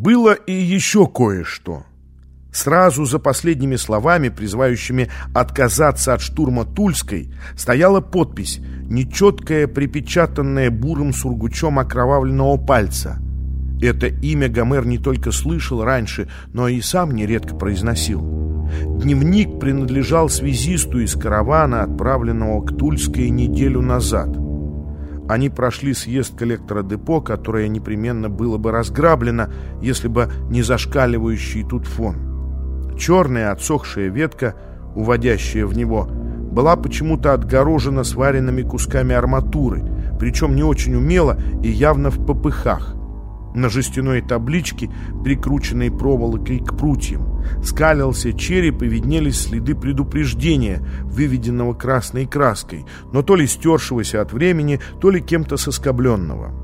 Было и еще кое-что. Сразу за последними словами, призывающими отказаться от штурма Тульской, стояла подпись, нечеткая, припечатанная бурым сургучом окровавленного пальца. Это имя Гомер не только слышал раньше, но и сам нередко произносил. Дневник принадлежал связисту из каравана, отправленного к Тульской неделю назад. Они прошли съезд коллектора депо, которое непременно было бы разграблено, если бы не зашкаливающий тут фон. Черная отсохшая ветка, уводящая в него, была почему-то отгорожена сваренными кусками арматуры, причем не очень умело и явно в попыхах. На жестяной табличке, прикрученной проволокой к прутьям, скалился череп и виднелись следы предупреждения, выведенного красной краской, но то ли стершегося от времени, то ли кем-то соскобленного.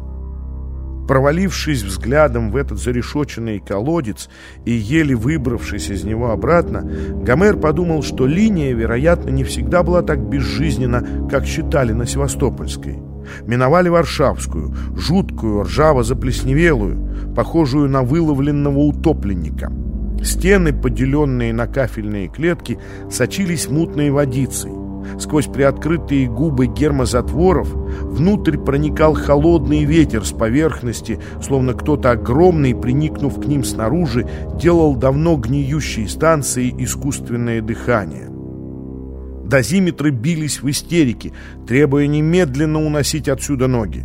Провалившись взглядом в этот зарешоченный колодец и еле выбравшись из него обратно, Гомер подумал, что линия, вероятно, не всегда была так безжизненна, как считали на Севастопольской. Миновали Варшавскую, жуткую, ржаво-заплесневелую, похожую на выловленного утопленника. Стены, поделенные на кафельные клетки, сочились мутной водицей. Сквозь приоткрытые губы гермозатворов внутрь проникал холодный ветер с поверхности, словно кто-то огромный, приникнув к ним снаружи, делал давно гниющей станции искусственное дыхание. Дозиметры бились в истерике, требуя немедленно уносить отсюда ноги.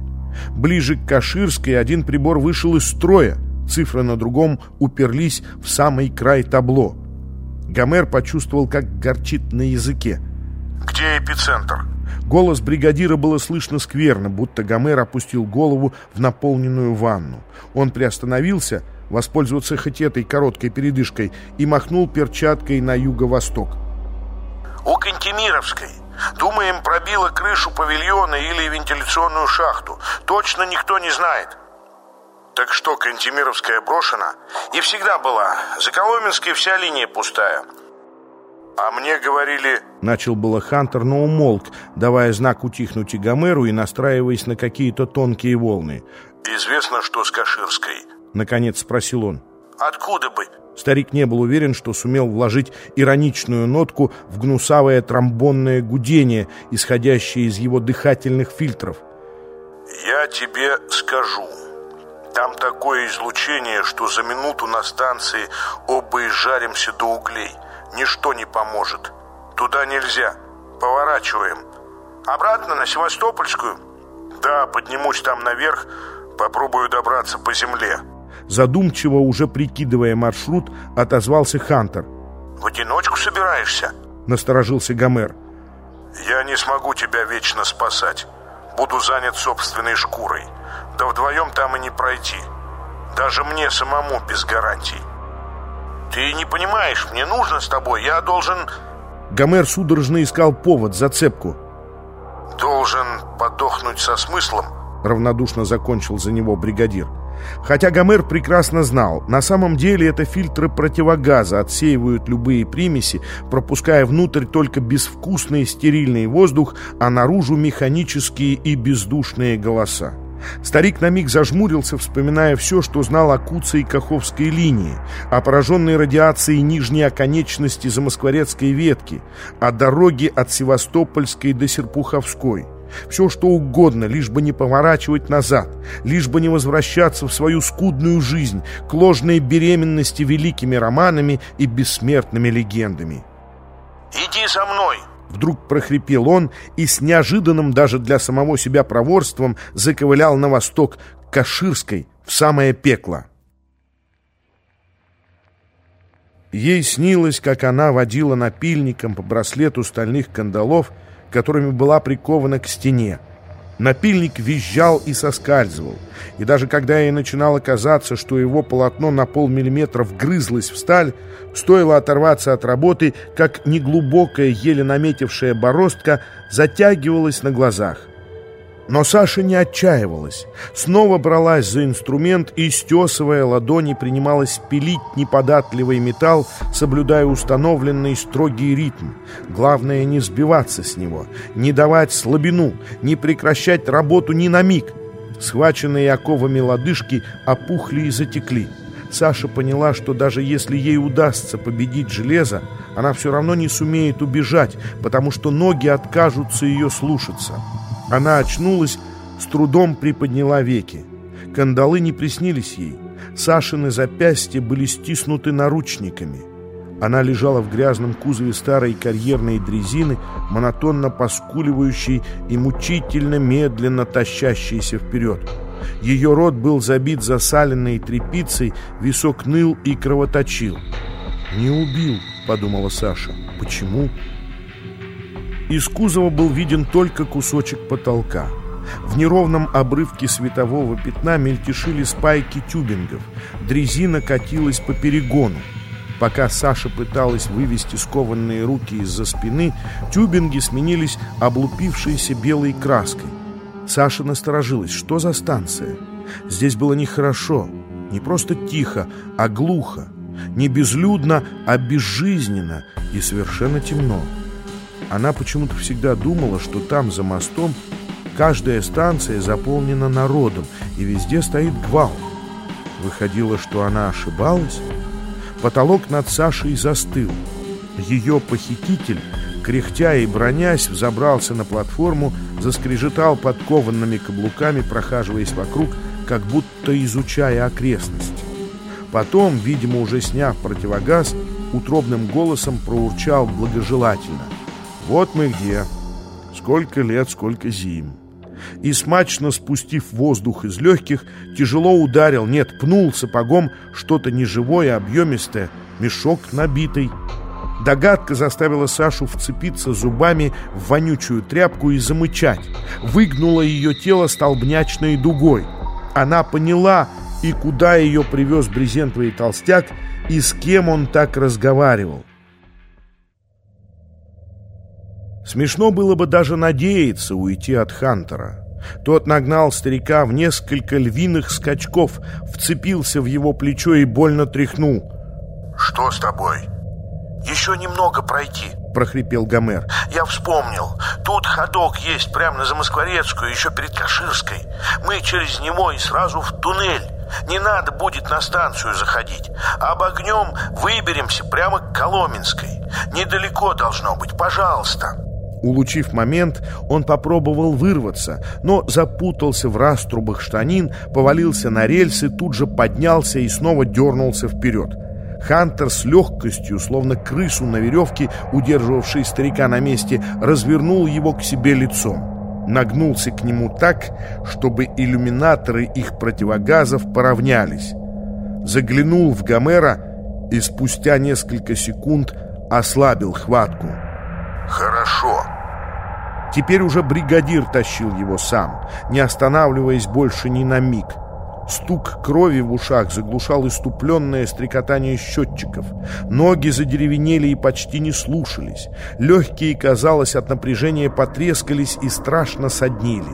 Ближе к Каширской один прибор вышел из строя, цифры на другом уперлись в самый край табло. Гомер почувствовал, как горчит на языке – «Где эпицентр?» Голос бригадира было слышно скверно, будто Гомер опустил голову в наполненную ванну. Он приостановился, воспользоваться хоть этой короткой передышкой, и махнул перчаткой на юго-восток. «У Кантемировской. Думаем, пробило крышу павильона или вентиляционную шахту. Точно никто не знает». «Так что, Кантемировская брошена?» «И всегда была. За Коломенской вся линия пустая. «А мне говорили...» Начал было Хантер, но умолк, давая знак утихнуть и Гомеру и настраиваясь на какие-то тонкие волны. «Известно, что с Каширской?» Наконец спросил он. «Откуда бы?» Старик не был уверен, что сумел вложить ироничную нотку в гнусавое тромбонное гудение, исходящее из его дыхательных фильтров. «Я тебе скажу. Там такое излучение, что за минуту на станции оба изжаримся до углей» ничто не поможет. Туда нельзя. Поворачиваем. Обратно на Севастопольскую? Да, поднимусь там наверх, попробую добраться по земле. Задумчиво, уже прикидывая маршрут, отозвался Хантер. В одиночку собираешься? Насторожился Гомер. Я не смогу тебя вечно спасать. Буду занят собственной шкурой. Да вдвоем там и не пройти. Даже мне самому без гарантий. Ты не понимаешь, мне нужно с тобой, я должен... Гомер судорожно искал повод, зацепку. Должен подохнуть со смыслом? Равнодушно закончил за него бригадир. Хотя Гомер прекрасно знал, на самом деле это фильтры противогаза отсеивают любые примеси, пропуская внутрь только безвкусный стерильный воздух, а наружу механические и бездушные голоса. Старик на миг зажмурился, вспоминая все, что знал о Куце и Каховской линии, о пораженной радиацией нижней оконечности Замоскворецкой ветки, о дороге от Севастопольской до Серпуховской. Все, что угодно, лишь бы не поворачивать назад, лишь бы не возвращаться в свою скудную жизнь, к ложной беременности великими романами и бессмертными легендами. «Иди за мной!» Вдруг прохрипел он и с неожиданным даже для самого себя проворством заковылял на восток к Каширской, в самое пекло. Ей снилось, как она водила напильником по браслету стальных кандалов, которыми была прикована к стене. Напильник визжал и соскальзывал. И даже когда ей начинало казаться, что его полотно на полмиллиметра вгрызлось в сталь, стоило оторваться от работы, как неглубокая, еле наметившая бороздка затягивалась на глазах. Но Саша не отчаивалась. Снова бралась за инструмент и, стесывая ладони, принималась пилить неподатливый металл, соблюдая установленный строгий ритм. Главное не сбиваться с него, не давать слабину, не прекращать работу ни на миг. Схваченные оковами лодыжки опухли и затекли. Саша поняла, что даже если ей удастся победить железо, она все равно не сумеет убежать, потому что ноги откажутся ее слушаться. Она очнулась, с трудом приподняла веки. Кандалы не приснились ей. Сашины запястья были стиснуты наручниками. Она лежала в грязном кузове старой карьерной дрезины, монотонно поскуливающей и мучительно медленно тащащейся вперед. Ее рот был забит засаленной тряпицей, висок ныл и кровоточил. «Не убил», — подумала Саша. «Почему?» Из кузова был виден только кусочек потолка. В неровном обрывке светового пятна мельтешили спайки тюбингов. Дрезина катилась по перегону. Пока Саша пыталась вывести скованные руки из-за спины, тюбинги сменились облупившейся белой краской. Саша насторожилась. Что за станция? Здесь было нехорошо. Не просто тихо, а глухо. Не безлюдно, а безжизненно и совершенно темно. Она почему-то всегда думала, что там, за мостом, каждая станция заполнена народом, и везде стоит гвалт. Выходило, что она ошибалась. Потолок над Сашей застыл. Ее похититель, кряхтя и бронясь, взобрался на платформу, заскрежетал подкованными каблуками, прохаживаясь вокруг, как будто изучая окрестность. Потом, видимо, уже сняв противогаз, утробным голосом проурчал благожелательно. «Вот мы где. Сколько лет, сколько зим» и, смачно спустив воздух из легких, тяжело ударил, нет, пнул сапогом что-то неживое, объемистое, мешок набитый. Догадка заставила Сашу вцепиться зубами в вонючую тряпку и замычать. Выгнула ее тело столбнячной дугой. Она поняла, и куда ее привез брезентовый толстяк, и с кем он так разговаривал. Смешно было бы даже надеяться уйти от Хантера. Тот нагнал старика в несколько львиных скачков, вцепился в его плечо и больно тряхнул. «Что с тобой?» «Еще немного пройти», — прохрипел Гомер. «Я вспомнил. Тут ходок есть прямо на Замоскворецкую, еще перед Каширской. Мы через него и сразу в туннель. Не надо будет на станцию заходить. Обогнем, выберемся прямо к Коломенской. Недалеко должно быть, пожалуйста». Улучив момент, он попробовал вырваться, но запутался в раструбах штанин, повалился на рельсы, тут же поднялся и снова дернулся вперед. Хантер с легкостью, словно крысу на веревке, удерживавший старика на месте, развернул его к себе лицом. Нагнулся к нему так, чтобы иллюминаторы их противогазов поравнялись. Заглянул в Гомера и спустя несколько секунд ослабил хватку. Теперь уже бригадир тащил его сам, не останавливаясь больше ни на миг. Стук крови в ушах заглушал иступленное стрекотание счетчиков. Ноги задеревенели и почти не слушались. Легкие, казалось, от напряжения потрескались и страшно соднили.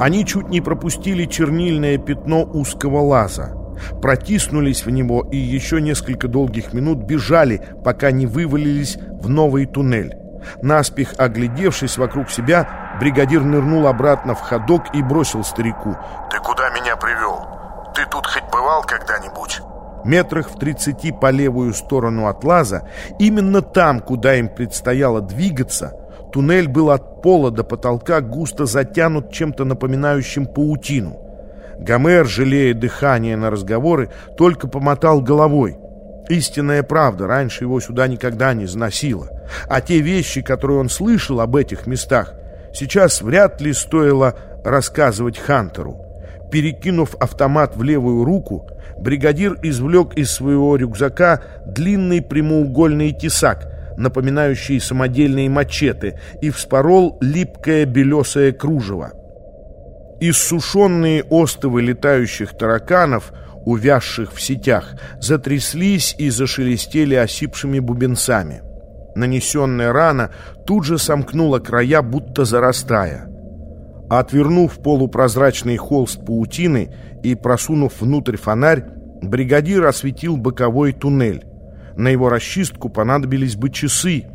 Они чуть не пропустили чернильное пятно узкого лаза. Протиснулись в него и еще несколько долгих минут бежали, пока не вывалились в новый туннель. Наспех оглядевшись вокруг себя, бригадир нырнул обратно в ходок и бросил старику. «Ты куда меня привел? Ты тут хоть бывал когда-нибудь?» Метрах в тридцати по левую сторону от лаза, именно там, куда им предстояло двигаться, туннель был от пола до потолка густо затянут чем-то напоминающим паутину. Гомер, жалея дыхания на разговоры, только помотал головой. Истинная правда, раньше его сюда никогда не заносило. А те вещи, которые он слышал об этих местах, сейчас вряд ли стоило рассказывать Хантеру. Перекинув автомат в левую руку, бригадир извлек из своего рюкзака длинный прямоугольный тесак, напоминающий самодельные мачете, и вспорол липкое белесое кружево. Иссушенные остовы летающих тараканов, увязших в сетях, затряслись и зашелестели осипшими бубенцами. Нанесенная рана тут же сомкнула края, будто зарастая. Отвернув полупрозрачный холст паутины и просунув внутрь фонарь, бригадир осветил боковой туннель. На его расчистку понадобились бы часы,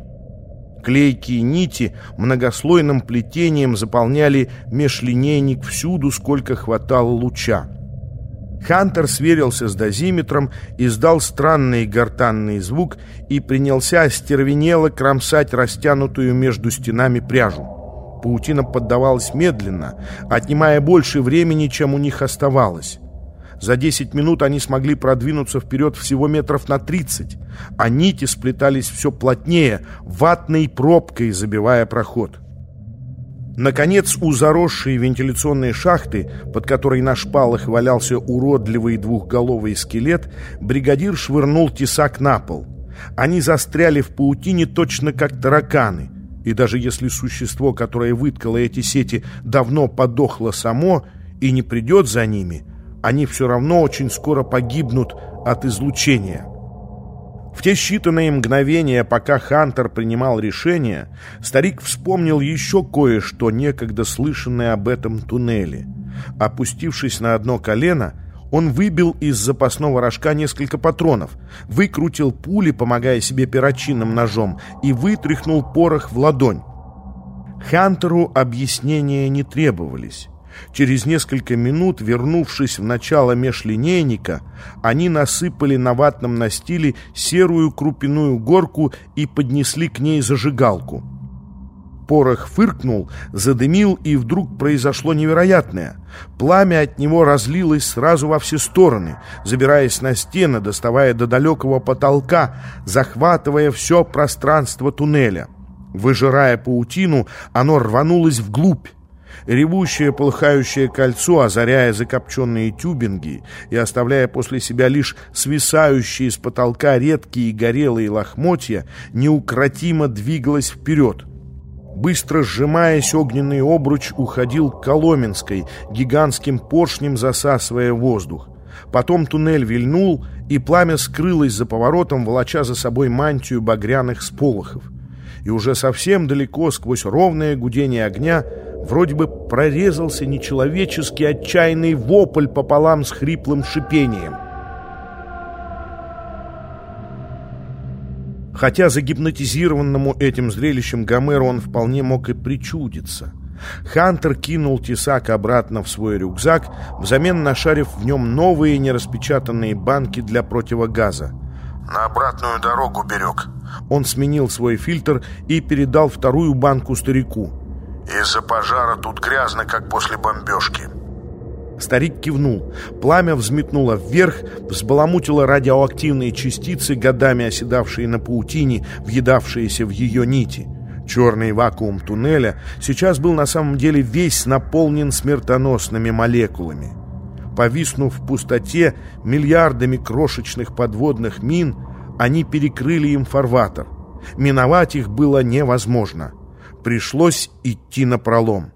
Клейкие нити многослойным плетением заполняли межлинейник всюду, сколько хватало луча. Хантер сверился с дозиметром, издал странный гортанный звук и принялся остервенело кромсать растянутую между стенами пряжу. Паутина поддавалась медленно, отнимая больше времени, чем у них оставалось. За 10 минут они смогли продвинуться вперед всего метров на 30, а нити сплетались все плотнее, ватной пробкой забивая проход. Наконец, у заросшей вентиляционной шахты, под которой на шпалах валялся уродливый двухголовый скелет, бригадир швырнул тесак на пол. Они застряли в паутине точно как тараканы. И даже если существо, которое выткало эти сети, давно подохло само и не придет за ними, они все равно очень скоро погибнут от излучения. В те считанные мгновения, пока Хантер принимал решение, старик вспомнил еще кое-что, некогда слышанное об этом туннеле. Опустившись на одно колено, он выбил из запасного рожка несколько патронов, выкрутил пули, помогая себе перочинным ножом, и вытряхнул порох в ладонь. Хантеру объяснения не требовались. Через несколько минут, вернувшись в начало межлинейника, они насыпали на ватном настиле серую крупяную горку и поднесли к ней зажигалку. Порох фыркнул, задымил, и вдруг произошло невероятное. Пламя от него разлилось сразу во все стороны, забираясь на стены, доставая до далекого потолка, захватывая все пространство туннеля. Выжирая паутину, оно рванулось вглубь, Ревущее полыхающее кольцо, озаряя закопченные тюбинги и оставляя после себя лишь свисающие с потолка редкие горелые лохмотья, неукротимо двигалось вперед. Быстро сжимаясь, огненный обруч уходил к Коломенской, гигантским поршнем засасывая воздух. Потом туннель вильнул, и пламя скрылось за поворотом, волоча за собой мантию багряных сполохов. И уже совсем далеко, сквозь ровное гудение огня, Вроде бы прорезался нечеловеческий отчаянный вопль пополам с хриплым шипением. Хотя загипнотизированному этим зрелищем Гомеру он вполне мог и причудиться. Хантер кинул тесак обратно в свой рюкзак, взамен нашарив в нем новые нераспечатанные банки для противогаза. «На обратную дорогу берег». Он сменил свой фильтр и передал вторую банку старику. Из-за пожара тут грязно, как после бомбежки. Старик кивнул. Пламя взметнуло вверх, взбаламутило радиоактивные частицы, годами оседавшие на паутине, въедавшиеся в ее нити. Черный вакуум туннеля сейчас был на самом деле весь наполнен смертоносными молекулами. Повиснув в пустоте миллиардами крошечных подводных мин, они перекрыли им фарватер. Миновать их было невозможно пришлось идти на пролом.